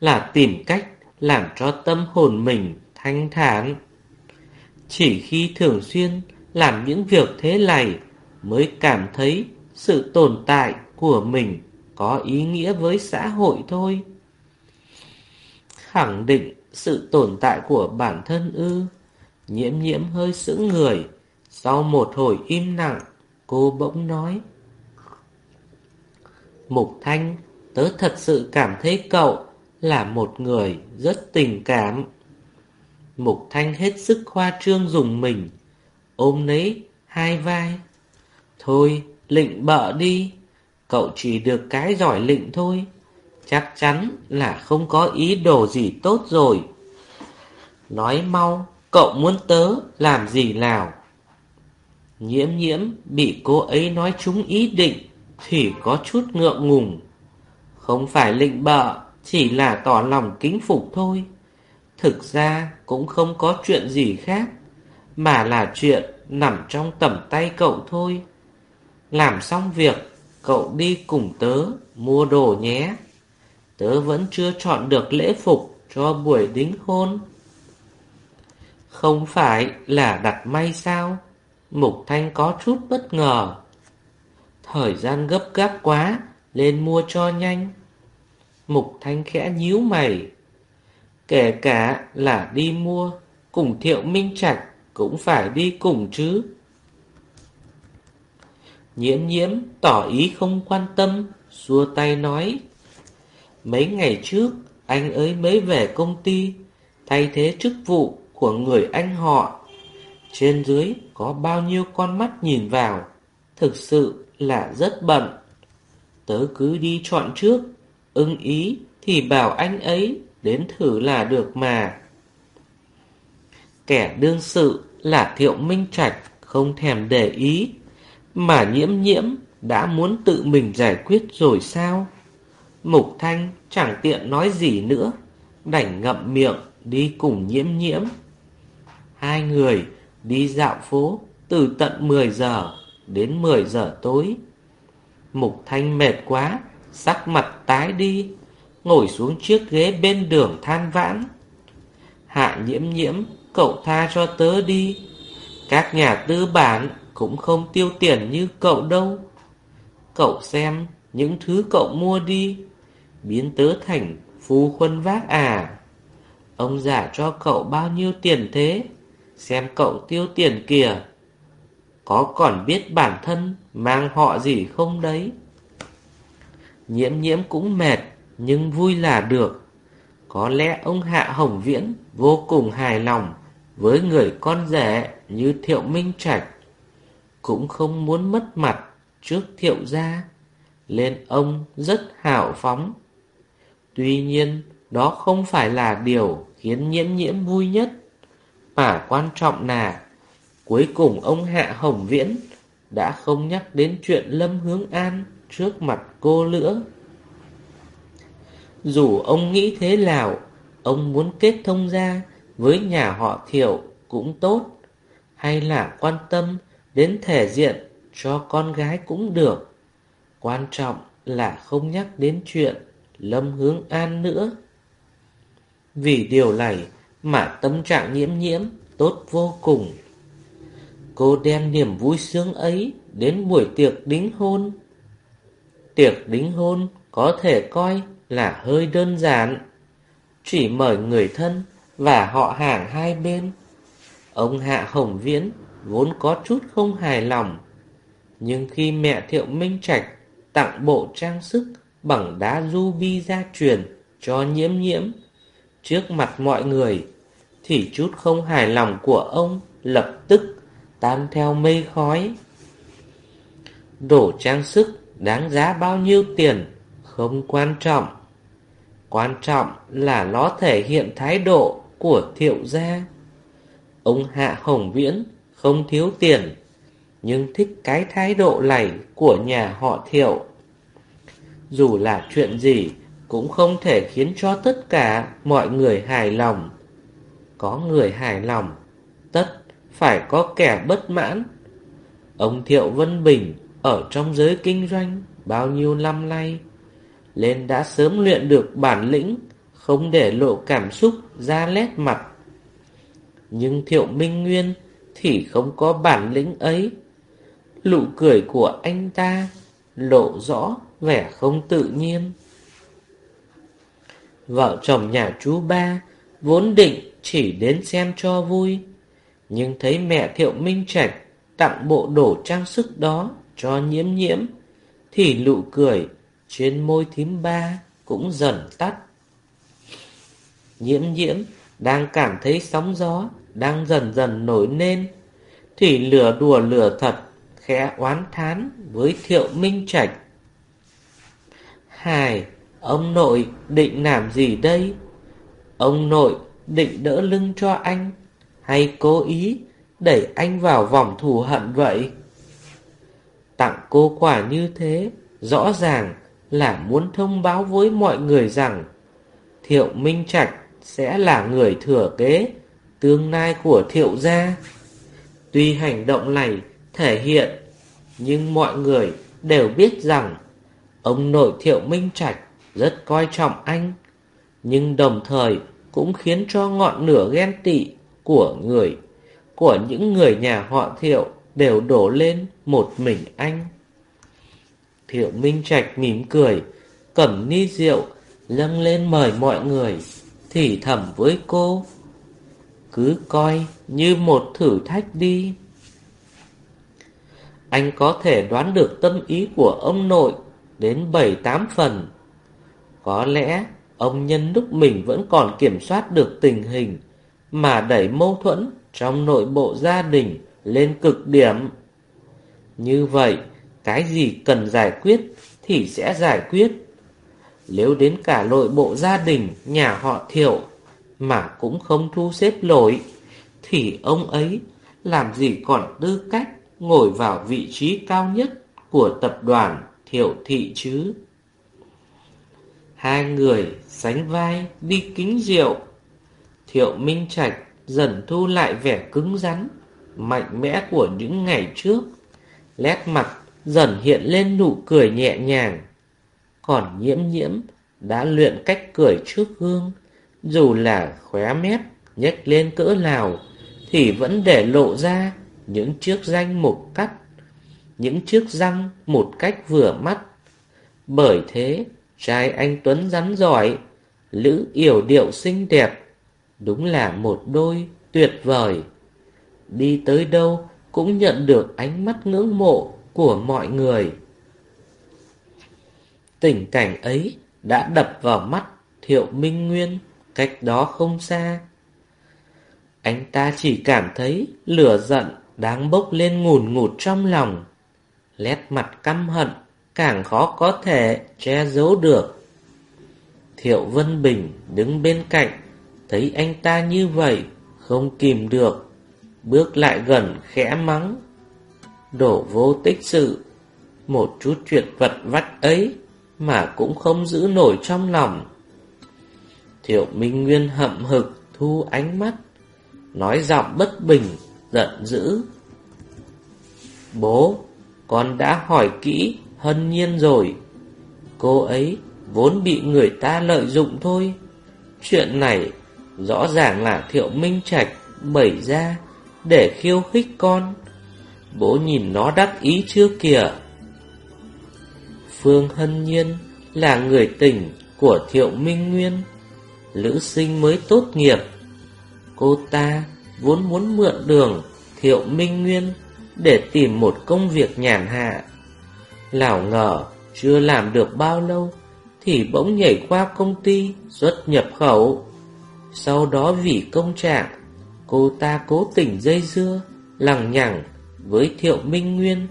[SPEAKER 2] là tìm cách làm cho tâm hồn mình thanh thản. Chỉ khi thường xuyên làm những việc thế này mới cảm thấy sự tồn tại của mình có ý nghĩa với xã hội thôi. Khẳng định sự tồn tại của bản thân ư, nhiễm nhiễm hơi sững người, sau một hồi im lặng, cô bỗng nói. Mục Thanh, tớ thật sự cảm thấy cậu là một người rất tình cảm. Mục Thanh hết sức khoa trương dùng mình, ôm lấy hai vai. Thôi, lịnh bợ đi, cậu chỉ được cái giỏi lịnh thôi. Chắc chắn là không có ý đồ gì tốt rồi. Nói mau, cậu muốn tớ làm gì nào? Nhiễm nhiễm bị cô ấy nói trúng ý định thì có chút ngượng ngùng. Không phải lịnh bợ, chỉ là tỏ lòng kính phục thôi. Thực ra cũng không có chuyện gì khác, mà là chuyện nằm trong tầm tay cậu thôi. Làm xong việc, cậu đi cùng tớ mua đồ nhé. Tớ vẫn chưa chọn được lễ phục cho buổi đính hôn. Không phải là đặt may sao? Mục Thanh có chút bất ngờ. Thời gian gấp gáp quá, lên mua cho nhanh. Mục Thanh khẽ nhíu mày. Kể cả là đi mua, cùng Thiệu Minh Trạch cũng phải đi cùng chứ. Nhiễm nhiễm tỏ ý không quan tâm, xua tay nói. Mấy ngày trước, anh ấy mới về công ty, thay thế chức vụ của người anh họ. Trên dưới có bao nhiêu con mắt nhìn vào, thực sự là rất bận. Tớ cứ đi chọn trước, ưng ý thì bảo anh ấy đến thử là được mà. Kẻ đương sự là Thiệu Minh Trạch không thèm để ý, mà nhiễm nhiễm đã muốn tự mình giải quyết rồi sao? Mục Thanh chẳng tiện nói gì nữa, đành ngậm miệng đi cùng nhiễm nhiễm. Hai người đi dạo phố từ tận 10 giờ đến 10 giờ tối. Mục Thanh mệt quá, sắc mặt tái đi, ngồi xuống chiếc ghế bên đường than vãn. Hạ nhiễm nhiễm, cậu tha cho tớ đi. Các nhà tư bản cũng không tiêu tiền như cậu đâu. Cậu xem những thứ cậu mua đi, biến tớ thành phu khuân vác à. Ông giả cho cậu bao nhiêu tiền thế? Xem cậu tiêu tiền kìa. Có còn biết bản thân mang họ gì không đấy? Nhiễm nhiễm cũng mệt, nhưng vui là được. Có lẽ ông Hạ Hồng Viễn vô cùng hài lòng với người con rể như Thiệu Minh Trạch. Cũng không muốn mất mặt trước Thiệu gia, nên ông rất hào phóng. Tuy nhiên, đó không phải là điều khiến nhiễm nhiễm vui nhất, mà quan trọng là cuối cùng ông Hạ Hồng Viễn đã không nhắc đến chuyện Lâm Hướng An trước mặt cô nữa. Dù ông nghĩ thế nào, ông muốn kết thông ra với nhà họ Thiệu cũng tốt, hay là quan tâm đến thể diện cho con gái cũng được. Quan trọng là không nhắc đến chuyện Lâm Hướng An nữa. Vì điều này mà tâm trạng nhiễm nhiễm tốt vô cùng. Cô đem niềm vui sướng ấy đến buổi tiệc đính hôn. Tiệc đính hôn có thể coi là hơi đơn giản. Chỉ mời người thân và họ hàng hai bên. Ông Hạ Hồng Viễn vốn có chút không hài lòng. Nhưng khi mẹ Thiệu Minh Trạch tặng bộ trang sức bằng đá ruby gia truyền cho nhiễm nhiễm trước mặt mọi người, thì chút không hài lòng của ông lập tức tan theo mây khói. Đổ trang sức đáng giá bao nhiêu tiền không quan trọng. Quan trọng là nó thể hiện thái độ của thiệu gia. Ông Hạ Hồng Viễn không thiếu tiền, nhưng thích cái thái độ này của nhà họ thiệu. Dù là chuyện gì, cũng không thể khiến cho tất cả mọi người hài lòng. Có người hài lòng, tất phải có kẻ bất mãn. Ông Thiệu Vân Bình ở trong giới kinh doanh bao nhiêu năm nay, lên đã sớm luyện được bản lĩnh, không để lộ cảm xúc ra lét mặt. Nhưng Thiệu Minh Nguyên thì không có bản lĩnh ấy. Lụ cười của anh ta lộ rõ vẻ không tự nhiên. Vợ chồng nhà chú ba vốn định chỉ đến xem cho vui, nhưng thấy mẹ Thiệu Minh Trạch tặng bộ đồ trang sức đó cho nhiễm nhiễm, thì lụ cười trên môi thím ba cũng dần tắt. Nhiễm nhiễm đang cảm thấy sóng gió đang dần dần nổi lên, thì lửa đùa lửa thật, khẽ oán thán với Thiệu Minh Trạch. Hài, ông nội định làm gì đây? Ông nội định đỡ lưng cho anh, hay cố ý đẩy anh vào vòng thù hận vậy? Tặng cô quả như thế, rõ ràng là muốn thông báo với mọi người rằng Thiệu Minh Trạch sẽ là người thừa kế tương lai của thiệu gia. Tuy hành động này thể hiện, nhưng mọi người đều biết rằng ông nội thiệu Minh Trạch rất coi trọng anh, nhưng đồng thời cũng khiến cho ngọn lửa ghen tị của người, của những người nhà họ thiệu đều đổ lên một mình anh. Thiệu Minh Trạch mỉm cười, cầm ni rượu, lâng lên mời mọi người, thì thầm với cô. Cứ coi như một thử thách đi. Anh có thể đoán được tâm ý của ông nội đến 7-8 phần. Có lẽ ông nhân lúc mình vẫn còn kiểm soát được tình hình mà đẩy mâu thuẫn trong nội bộ gia đình lên cực điểm. Như vậy, cái gì cần giải quyết thì sẽ giải quyết. Nếu đến cả nội bộ gia đình nhà họ thiệu mà cũng không thu xếp lỗi thì ông ấy làm gì còn tư cách ngồi vào vị trí cao nhất của tập đoàn thiệu thị chứ. Hai người sánh vai đi kính rượu. Thiệu Minh Trạch dần thu lại vẻ cứng rắn, mạnh mẽ của những ngày trước. Nét mặt dần hiện lên nụ cười nhẹ nhàng. Còn nhiễm nhiễm đã luyện cách cười trước gương, dù là khóe mép nhếch lên cỡ nào thì vẫn để lộ ra những chiếc danh một cắt, những chiếc răng một cách vừa mắt. Bởi thế, trai anh Tuấn rắn giỏi, Lữ yểu điệu xinh đẹp, đúng là một đôi tuyệt vời. Đi tới đâu cũng nhận được ánh mắt ngưỡng mộ của mọi người. Tình cảnh ấy đã đập vào mắt Thiệu Minh Nguyên cách đó không xa. Anh ta chỉ cảm thấy lửa giận đang bốc lên ngùn ngụt trong lòng. Lét mặt căm hận càng khó có thể che giấu được. Thiệu Vân Bình đứng bên cạnh, thấy anh ta như vậy, không kìm được, bước lại gần khẽ mắng. Đổ vô tích sự, một chút chuyện vật vắt ấy mà cũng không giữ nổi trong lòng. Thiệu Minh Nguyên hậm hực thu ánh mắt, nói giọng bất bình, giận dữ. Bố, con đã hỏi kỹ hân nhiên rồi. Cô ấy vốn bị người ta lợi dụng thôi. Chuyện này rõ ràng là Thiệu Minh Trạch bẩy ra để khiêu khích con. Bố nhìn nó đắc ý chưa kìa. Phương Hân Nhiên là người tình của Thiệu Minh Nguyên, lữ sinh mới tốt nghiệp. Cô ta vốn muốn mượn đường Thiệu Minh Nguyên để tìm một công việc nhàn hạ. lão ngờ chưa làm được bao lâu thì bỗng nhảy qua công ty xuất nhập khẩu. Sau đó vì công trạng, cô ta cố tình dây dưa, lằng nhằng với Thiệu Minh Nguyên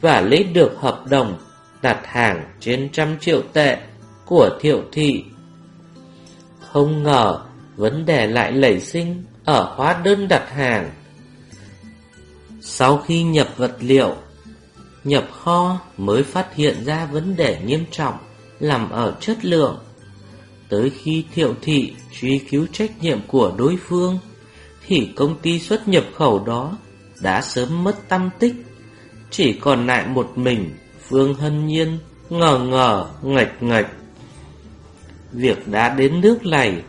[SPEAKER 2] và lấy được hợp đồng đặt hàng trên trăm triệu tệ của Thiệu Thị. Không ngờ vấn đề lại lẩy sinh ở hóa đơn đặt hàng. Sau khi nhập vật liệu, nhập kho mới phát hiện ra vấn đề nghiêm trọng nằm ở chất lượng. Tới khi thiệu thị truy cứu trách nhiệm của đối phương, thì công ty xuất nhập khẩu đó đã sớm mất tâm tích. Chỉ còn lại một mình Phương Hân Nhiên ngờ ngờ ngạch ngạch. Việc đã đến nước này,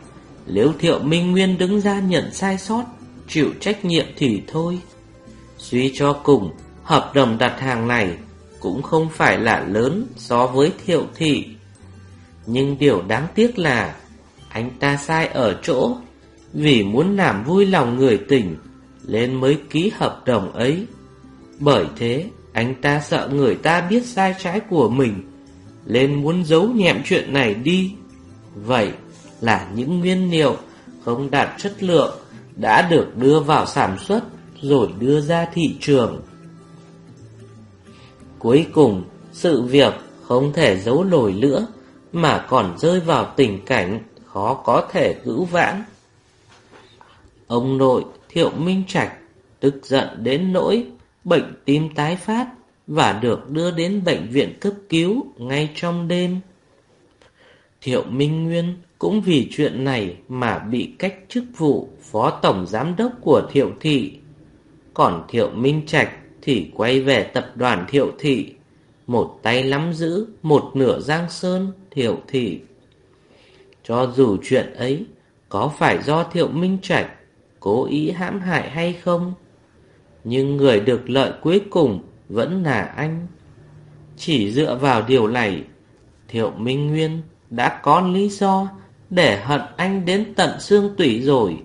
[SPEAKER 2] nếu Thiệu Minh Nguyên đứng ra nhận sai sót, chịu trách nhiệm thì thôi. Suy cho cùng, hợp đồng đặt hàng này cũng không phải là lớn so với Thiệu Thị. Nhưng điều đáng tiếc là anh ta sai ở chỗ vì muốn làm vui lòng người tỉnh nên mới ký hợp đồng ấy. Bởi thế, anh ta sợ người ta biết sai trái của mình nên muốn giấu nhẹm chuyện này đi. Vậy là những nguyên liệu không đạt chất lượng đã được đưa vào sản xuất rồi đưa ra thị trường. Cuối cùng, sự việc không thể giấu nổi nữa mà còn rơi vào tình cảnh khó có thể cứu vãn. Ông nội Thiệu Minh Trạch tức giận đến nỗi bệnh tim tái phát và được đưa đến bệnh viện cấp cứu ngay trong đêm. Thiệu Minh Nguyên cũng vì chuyện này mà bị cách chức vụ phó tổng giám đốc của Thiệu Thị. Còn Thiệu Minh Trạch thì quay về tập đoàn Thiệu Thị, một tay nắm giữ một nửa giang sơn Thiệu Thị. Cho dù chuyện ấy có phải do Thiệu Minh Trạch cố ý hãm hại hay không, nhưng người được lợi cuối cùng vẫn là anh. Chỉ dựa vào điều này, Thiệu Minh Nguyên đã có lý do để hận anh đến tận xương tủy rồi.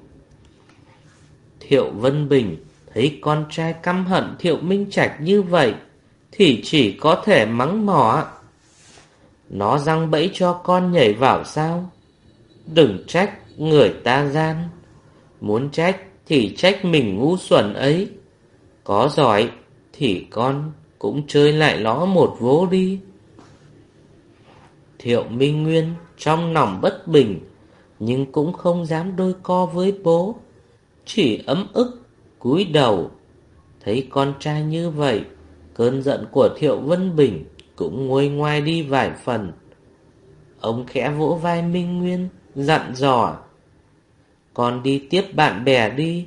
[SPEAKER 2] Thiệu Vân Bình thấy con trai căm hận Thiệu Minh Trạch như vậy thì chỉ có thể mắng mỏ. Nó răng bẫy cho con nhảy vào sao? Đừng trách người ta gian. Muốn trách thì trách mình ngu xuẩn ấy. Có giỏi thì con cũng chơi lại nó một vố đi. Thiệu Minh Nguyên trong lòng bất bình, nhưng cũng không dám đôi co với bố. Chỉ ấm ức, cúi đầu. Thấy con trai như vậy, cơn giận của Thiệu Vân Bình cũng nguôi ngoai đi vài phần. Ông khẽ vỗ vai Minh Nguyên, dặn dò. Con đi tiếp bạn bè đi,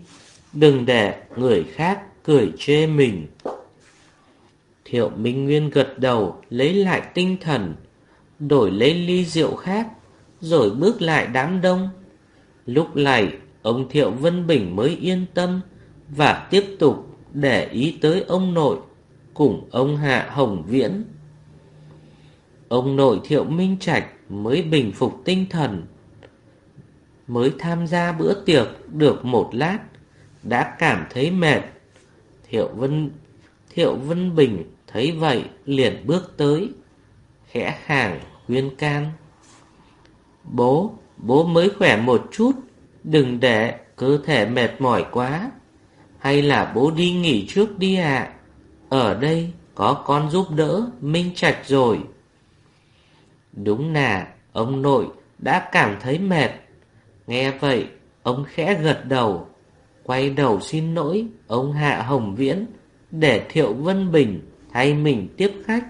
[SPEAKER 2] đừng để người khác cười chê mình. Thiệu Minh Nguyên gật đầu, lấy lại tinh thần, đổi lấy ly rượu khác, rồi bước lại đám đông. Lúc này, ông Thiệu Vân Bình mới yên tâm và tiếp tục để ý tới ông nội cùng ông Hạ Hồng Viễn. Ông nội Thiệu Minh Trạch mới bình phục tinh thần. Mới tham gia bữa tiệc được một lát, đã cảm thấy mệt. Thiệu Vân, Thiệu Vân Bình thấy vậy liền bước tới, khẽ hàng khuyên can. Bố, bố mới khỏe một chút, đừng để cơ thể mệt mỏi quá. Hay là bố đi nghỉ trước đi ạ. Ở đây có con giúp đỡ Minh Trạch rồi. Đúng là ông nội đã cảm thấy mệt. Nghe vậy, ông khẽ gật đầu, quay đầu xin lỗi ông Hạ Hồng Viễn để Thiệu Vân Bình thay mình tiếp khách,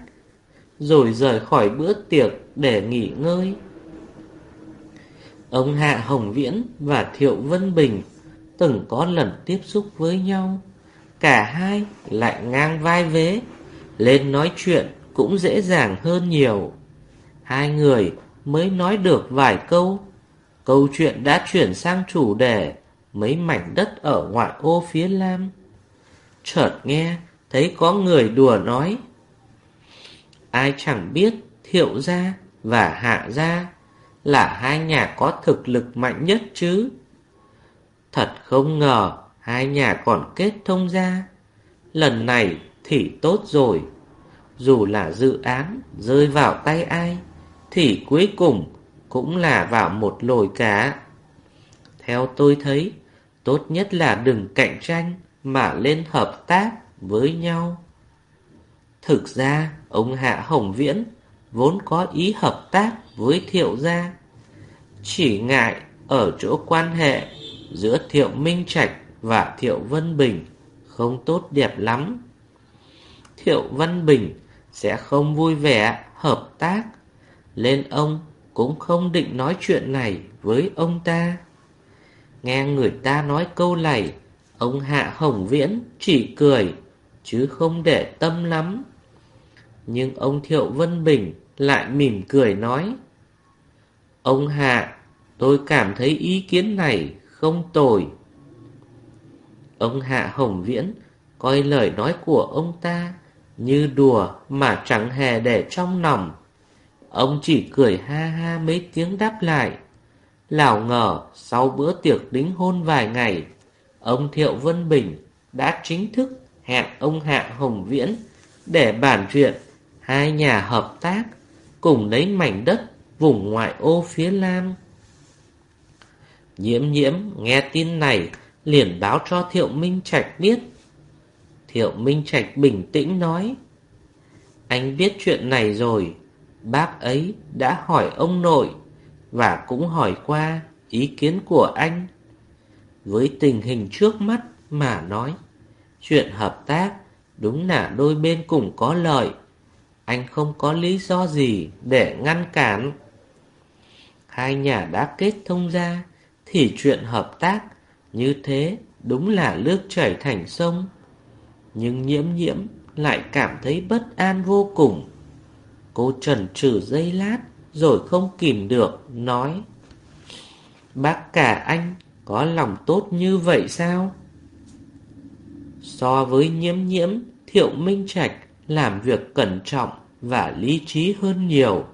[SPEAKER 2] rồi rời khỏi bữa tiệc để nghỉ ngơi. Ông Hạ Hồng Viễn và Thiệu Vân Bình từng có lần tiếp xúc với nhau. Cả hai lại ngang vai vế, lên nói chuyện cũng dễ dàng hơn nhiều. Hai người mới nói được vài câu. Câu chuyện đã chuyển sang chủ đề mấy mảnh đất ở ngoại ô phía Lam. Chợt nghe thấy có người đùa nói. Ai chẳng biết thiệu gia và hạ gia là hai nhà có thực lực mạnh nhất chứ. Thật không ngờ hai nhà còn kết thông ra. Lần này thì tốt rồi. Dù là dự án rơi vào tay ai, thì cuối cùng cũng là vào một lồi cá. Theo tôi thấy, tốt nhất là đừng cạnh tranh mà lên hợp tác với nhau. Thực ra, ông Hạ Hồng Viễn vốn có ý hợp tác với Thiệu Gia. Chỉ ngại ở chỗ quan hệ giữa Thiệu Minh Trạch và Thiệu Vân Bình không tốt đẹp lắm. Thiệu Vân Bình sẽ không vui vẻ hợp tác, nên ông cũng không định nói chuyện này với ông ta. Nghe người ta nói câu này, ông Hạ Hồng Viễn chỉ cười, chứ không để tâm lắm. Nhưng ông Thiệu Vân Bình lại mỉm cười nói, Ông Hạ, tôi cảm thấy ý kiến này không tồi. Ông Hạ Hồng Viễn coi lời nói của ông ta như đùa mà chẳng hề để trong lòng. Ông chỉ cười ha ha mấy tiếng đáp lại. Lão ngờ sau bữa tiệc đính hôn vài ngày, ông Thiệu Vân Bình đã chính thức hẹn ông Hạ Hồng Viễn để bàn chuyện hai nhà hợp tác cùng lấy mảnh đất vùng ngoại ô phía Lam. Nhiễm nhiễm nghe tin này liền báo cho Thiệu Minh Trạch biết. Thiệu Minh Trạch bình tĩnh nói Anh biết chuyện này rồi Bác ấy đã hỏi ông nội và cũng hỏi qua ý kiến của anh Với tình hình trước mắt mà nói, Chuyện hợp tác đúng là đôi bên cùng có lợi, Anh không có lý do gì để ngăn cản. Hai nhà đã kết thông ra Thì chuyện hợp tác như thế đúng là nước chảy thành sông, Nhưng nhiễm nhiễm lại cảm thấy bất an vô cùng. Cô trần trừ dây lát rồi không kìm được Nói Bác cả anh có lòng tốt như vậy sao? So với nhiễm nhiễm Thiệu Minh Trạch làm việc cẩn trọng và lý trí hơn nhiều.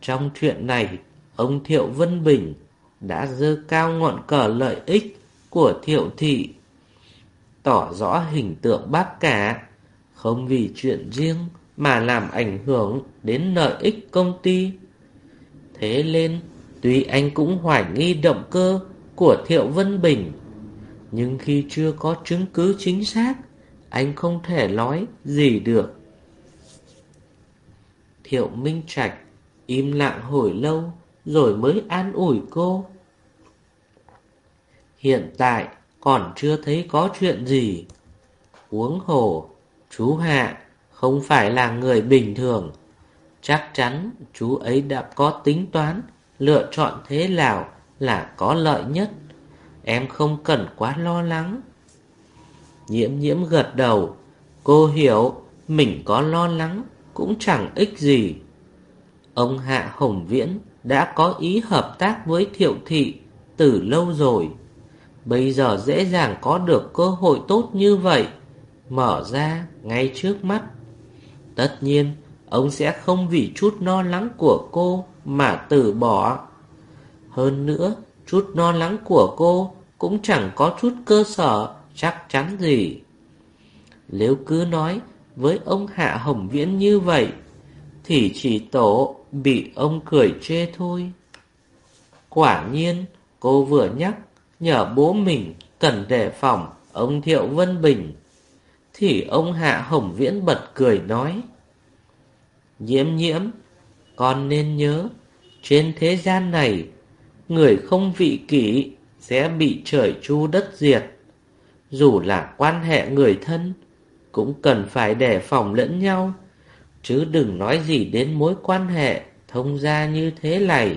[SPEAKER 2] Trong chuyện này, ông Thiệu Vân Bình đã dơ cao ngọn cờ lợi ích của Thiệu Thị, tỏ rõ hình tượng bác cả, không vì chuyện riêng mà làm ảnh hưởng đến lợi ích công ty. Thế nên, tuy anh cũng hoài nghi động cơ của Thiệu Vân Bình, nhưng khi chưa có chứng cứ chính xác, anh không thể nói gì được. Thiệu Minh Trạch im lặng hồi lâu rồi mới an ủi cô. Hiện tại còn chưa thấy có chuyện gì. Uống hồ, chú Hạ không phải là người bình thường. Chắc chắn chú ấy đã có tính toán lựa chọn thế nào là có lợi nhất. Em không cần quá lo lắng. Nhiễm nhiễm gật đầu. Cô hiểu mình có lo lắng cũng chẳng ích gì. Ông Hạ Hồng Viễn đã có ý hợp tác với Thiệu Thị từ lâu rồi. Bây giờ dễ dàng có được cơ hội tốt như vậy, mở ra ngay trước mắt. Tất nhiên, ông sẽ không vì chút lo lắng của cô mà từ bỏ. Hơn nữa, chút lo lắng của cô cũng chẳng có chút cơ sở chắc chắn gì. Nếu cứ nói với ông Hạ Hồng Viễn như vậy, thì chỉ tổ bị ông cười chê thôi. Quả nhiên, cô vừa nhắc nhờ bố mình cần đề phòng ông Thiệu Vân Bình, thì ông Hạ Hồng Viễn bật cười nói. Nhiễm nhiễm, con nên nhớ, trên thế gian này, người không vị kỷ sẽ bị trời chu đất diệt. Dù là quan hệ người thân, cũng cần phải đề phòng lẫn nhau, chứ đừng nói gì đến mối quan hệ thông gia như thế này.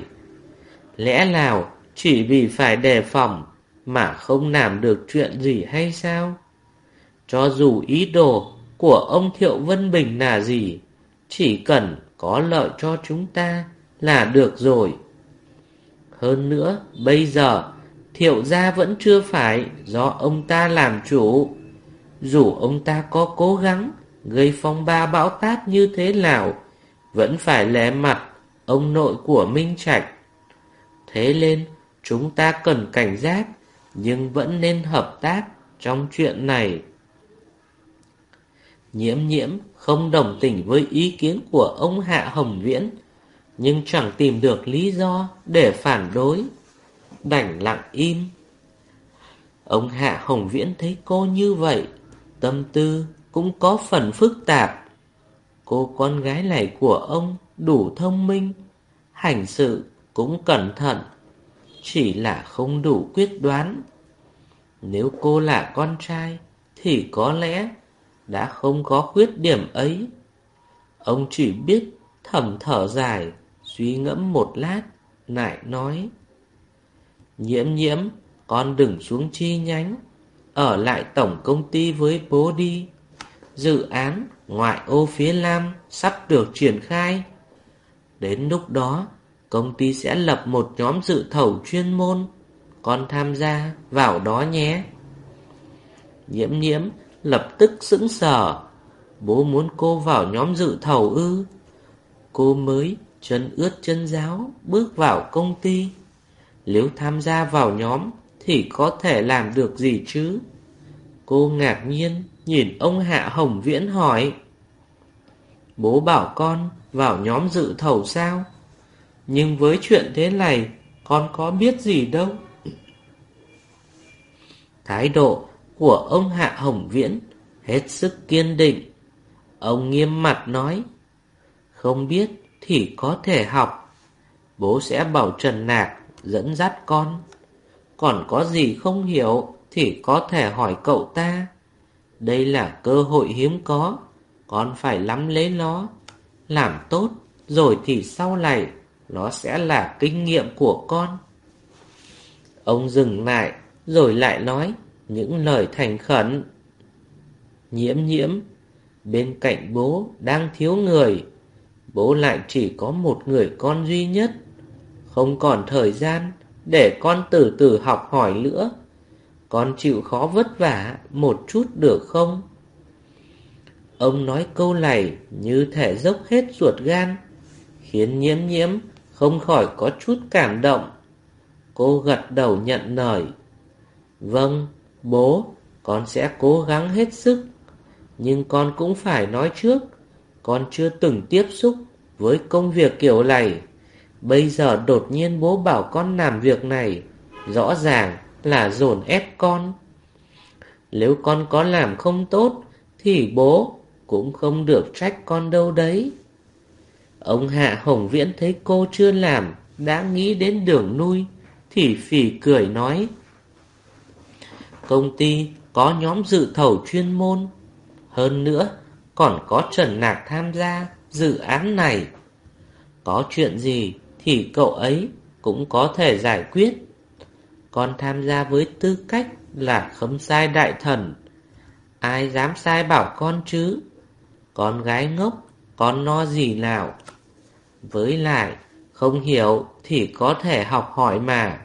[SPEAKER 2] Lẽ nào chỉ vì phải đề phòng mà không làm được chuyện gì hay sao? Cho dù ý đồ của ông Thiệu Vân Bình là gì, chỉ cần có lợi cho chúng ta là được rồi. Hơn nữa, bây giờ Thiệu gia vẫn chưa phải do ông ta làm chủ. Dù ông ta có cố gắng gây phong ba bão táp như thế nào, vẫn phải lé mặt ông nội của Minh Trạch. Thế nên, chúng ta cần cảnh giác, nhưng vẫn nên hợp tác trong chuyện này. Nhiễm nhiễm không đồng tình với ý kiến của ông Hạ Hồng Viễn, nhưng chẳng tìm được lý do để phản đối. Đành lặng im. Ông Hạ Hồng Viễn thấy cô như vậy, tâm tư cũng có phần phức tạp. Cô con gái này của ông đủ thông minh, hành sự cũng cẩn thận, chỉ là không đủ quyết đoán. Nếu cô là con trai, thì có lẽ đã không có khuyết điểm ấy. Ông chỉ biết thầm thở dài, suy ngẫm một lát, lại nói. Nhiễm nhiễm, con đừng xuống chi nhánh, ở lại tổng công ty với bố đi. Dự án ngoại ô phía Nam sắp được triển khai. Đến lúc đó, công ty sẽ lập một nhóm dự thầu chuyên môn. Con tham gia vào đó nhé. Nhiễm nhiễm lập tức sững sờ. Bố muốn cô vào nhóm dự thầu ư. Cô mới chân ướt chân giáo bước vào công ty. Nếu tham gia vào nhóm thì có thể làm được gì chứ? Cô ngạc nhiên nhìn ông Hạ Hồng Viễn hỏi. Bố bảo con vào nhóm dự thầu sao? Nhưng với chuyện thế này, con có biết gì đâu. Thái độ của ông Hạ Hồng Viễn hết sức kiên định. Ông nghiêm mặt nói, không biết thì có thể học. Bố sẽ bảo Trần Nạc dẫn dắt con. Còn có gì không hiểu thì có thể hỏi cậu ta. Đây là cơ hội hiếm có, con phải lắm lấy nó. Làm tốt, rồi thì sau này nó sẽ là kinh nghiệm của con. Ông dừng lại, rồi lại nói những lời thành khẩn. Nhiễm nhiễm, bên cạnh bố đang thiếu người, bố lại chỉ có một người con duy nhất, không còn thời gian để con từ từ học hỏi nữa. Con chịu khó vất vả một chút được không? Ông nói câu này như thể dốc hết ruột gan, khiến nhiễm nhiễm không khỏi có chút cảm động. Cô gật đầu nhận lời. Vâng, bố, con sẽ cố gắng hết sức. Nhưng con cũng phải nói trước, con chưa từng tiếp xúc với công việc kiểu này. Bây giờ đột nhiên bố bảo con làm việc này, rõ ràng là dồn ép con. Nếu con có làm không tốt, thì bố cũng không được trách con đâu đấy. Ông Hạ Hồng Viễn thấy cô chưa làm, đã nghĩ đến đường nuôi, thì phỉ cười nói. Công ty có nhóm dự thầu chuyên môn, hơn nữa còn có Trần Nạc tham gia dự án này. Có chuyện gì thì cậu ấy cũng có thể giải quyết. Con tham gia với tư cách là khấm sai đại thần. Ai dám sai bảo con chứ? Con gái ngốc, con no gì nào? Với lại, không hiểu thì có thể học hỏi mà.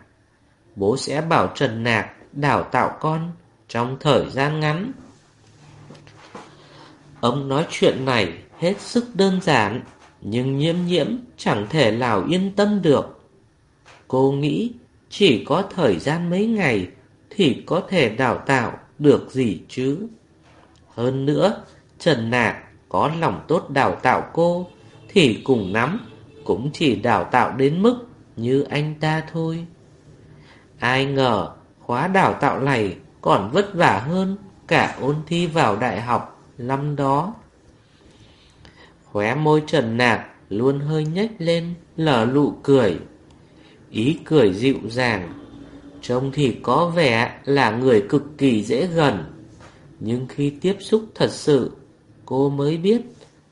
[SPEAKER 2] Bố sẽ bảo Trần Nạc đào tạo con trong thời gian ngắn. Ông nói chuyện này hết sức đơn giản, Nhưng nhiễm nhiễm chẳng thể nào yên tâm được. Cô nghĩ chỉ có thời gian mấy ngày thì có thể đào tạo được gì chứ. Hơn nữa, Trần Nạc có lòng tốt đào tạo cô thì cùng nắm cũng chỉ đào tạo đến mức như anh ta thôi. Ai ngờ khóa đào tạo này còn vất vả hơn cả ôn thi vào đại học năm đó. Khóe môi trần nạc luôn hơi nhếch lên, lở lụ cười. Ý cười dịu dàng, trông thì có vẻ là người cực kỳ dễ gần. Nhưng khi tiếp xúc thật sự, cô mới biết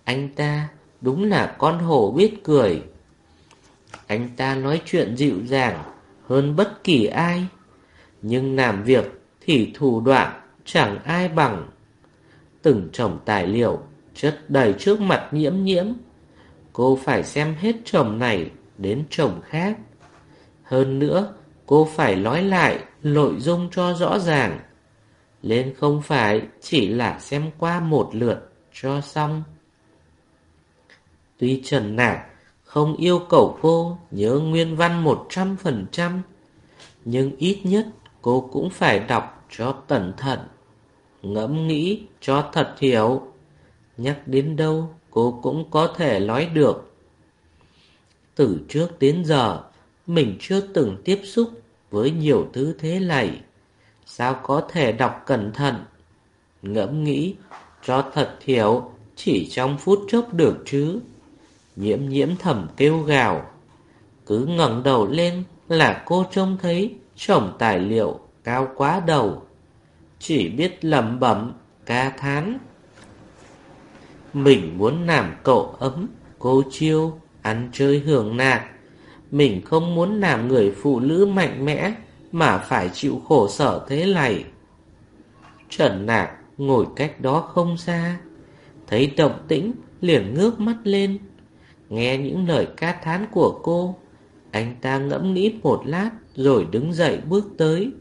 [SPEAKER 2] anh ta đúng là con hổ biết cười. Anh ta nói chuyện dịu dàng hơn bất kỳ ai, nhưng làm việc thì thủ đoạn chẳng ai bằng. Từng chồng tài liệu chất đầy trước mặt nhiễm nhiễm. Cô phải xem hết chồng này đến chồng khác. Hơn nữa, cô phải nói lại nội dung cho rõ ràng. Lên không phải chỉ là xem qua một lượt cho xong. Tuy Trần Nạc không yêu cầu cô nhớ nguyên văn 100%, nhưng ít nhất cô cũng phải đọc cho cẩn thận, ngẫm nghĩ cho thật hiểu. Nhắc đến đâu cô cũng có thể nói được. Từ trước đến giờ, mình chưa từng tiếp xúc với nhiều thứ thế này. Sao có thể đọc cẩn thận? Ngẫm nghĩ cho thật hiểu chỉ trong phút chốc được chứ. Nhiễm nhiễm thầm kêu gào. Cứ ngẩng đầu lên là cô trông thấy chồng tài liệu cao quá đầu. Chỉ biết lẩm bẩm ca thán. Mình muốn làm cậu ấm, cô chiêu, ăn chơi hưởng nạc. Mình không muốn làm người phụ nữ mạnh mẽ mà phải chịu khổ sở thế này. Trần Nạc ngồi cách đó không xa, thấy động tĩnh liền ngước mắt lên, nghe những lời ca thán của cô. Anh ta ngẫm nghĩ một lát rồi đứng dậy bước tới,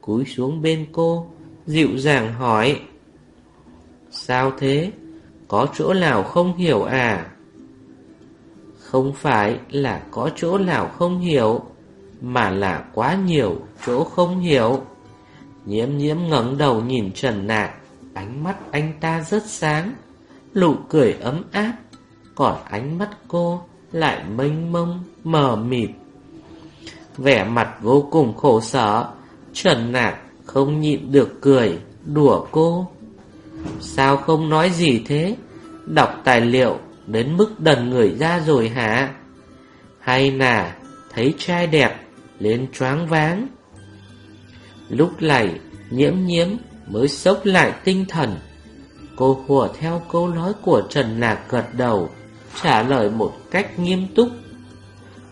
[SPEAKER 2] cúi xuống bên cô, dịu dàng hỏi. Sao thế? Có chỗ nào không hiểu à? Không phải là có chỗ nào không hiểu, mà là quá nhiều chỗ không hiểu. Nhiễm nhiễm ngẩng đầu nhìn Trần Nạc, ánh mắt anh ta rất sáng, nụ cười ấm áp, còn ánh mắt cô lại mênh mông, mờ mịt. Vẻ mặt vô cùng khổ sở, Trần Nạc không nhịn được cười, đùa cô. Sao không nói gì thế? Đọc tài liệu đến mức đần người ra rồi hả? Hay là thấy trai đẹp lên choáng váng? Lúc này nhiễm nhiễm mới sốc lại tinh thần. Cô hùa theo câu nói của Trần Lạc gật đầu, trả lời một cách nghiêm túc.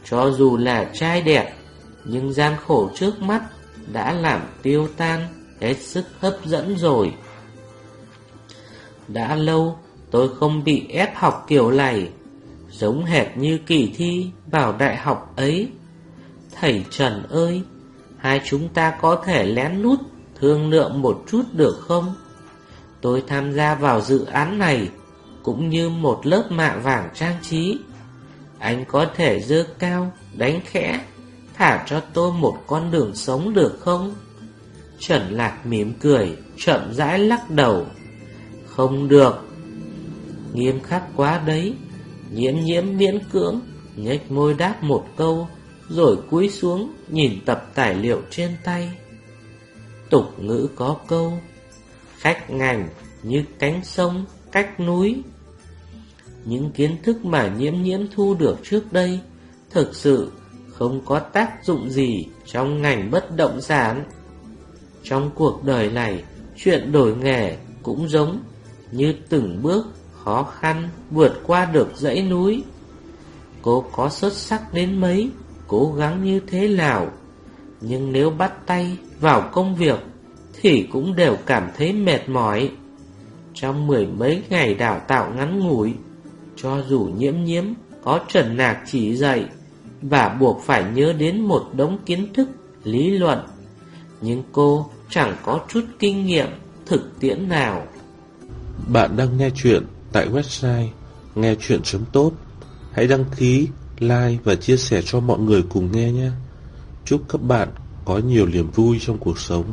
[SPEAKER 2] Cho dù là trai đẹp, nhưng gian khổ trước mắt đã làm tiêu tan hết sức hấp dẫn rồi. Đã lâu tôi không bị ép học kiểu này, giống hệt như kỳ thi vào đại học ấy. Thầy Trần ơi, hai chúng ta có thể lén lút thương lượng một chút được không? Tôi tham gia vào dự án này cũng như một lớp mạ vàng trang trí. Anh có thể dơ cao, đánh khẽ, thả cho tôi một con đường sống được không? Trần Lạc mỉm cười, chậm rãi lắc đầu. Không được. Nghiêm khắc quá đấy. Nhiễm nhiễm miễn cưỡng, nhếch môi đáp một câu, rồi cúi xuống nhìn tập tài liệu trên tay. Tục ngữ có câu, khách ngành như cánh sông, cách núi. Những kiến thức mà nhiễm nhiễm thu được trước đây thực sự không có tác dụng gì trong ngành bất động sản. Trong cuộc đời này, chuyện đổi nghề cũng giống như từng bước khó khăn vượt qua được dãy núi. Cô có xuất sắc đến mấy, cố gắng như thế nào, nhưng nếu bắt tay vào công việc thì cũng đều cảm thấy mệt mỏi. Trong mười mấy ngày đào tạo ngắn ngủi, cho dù nhiễm nhiễm có trần nạc chỉ dạy và buộc phải nhớ đến một đống kiến thức, lý luận, nhưng cô chẳng có chút kinh nghiệm thực tiễn nào.
[SPEAKER 1] Bạn đang nghe chuyện tại website nghe chuyện.tốt Hãy đăng ký, like và chia sẻ cho mọi người cùng nghe nhé. Chúc các bạn có nhiều niềm vui trong cuộc sống.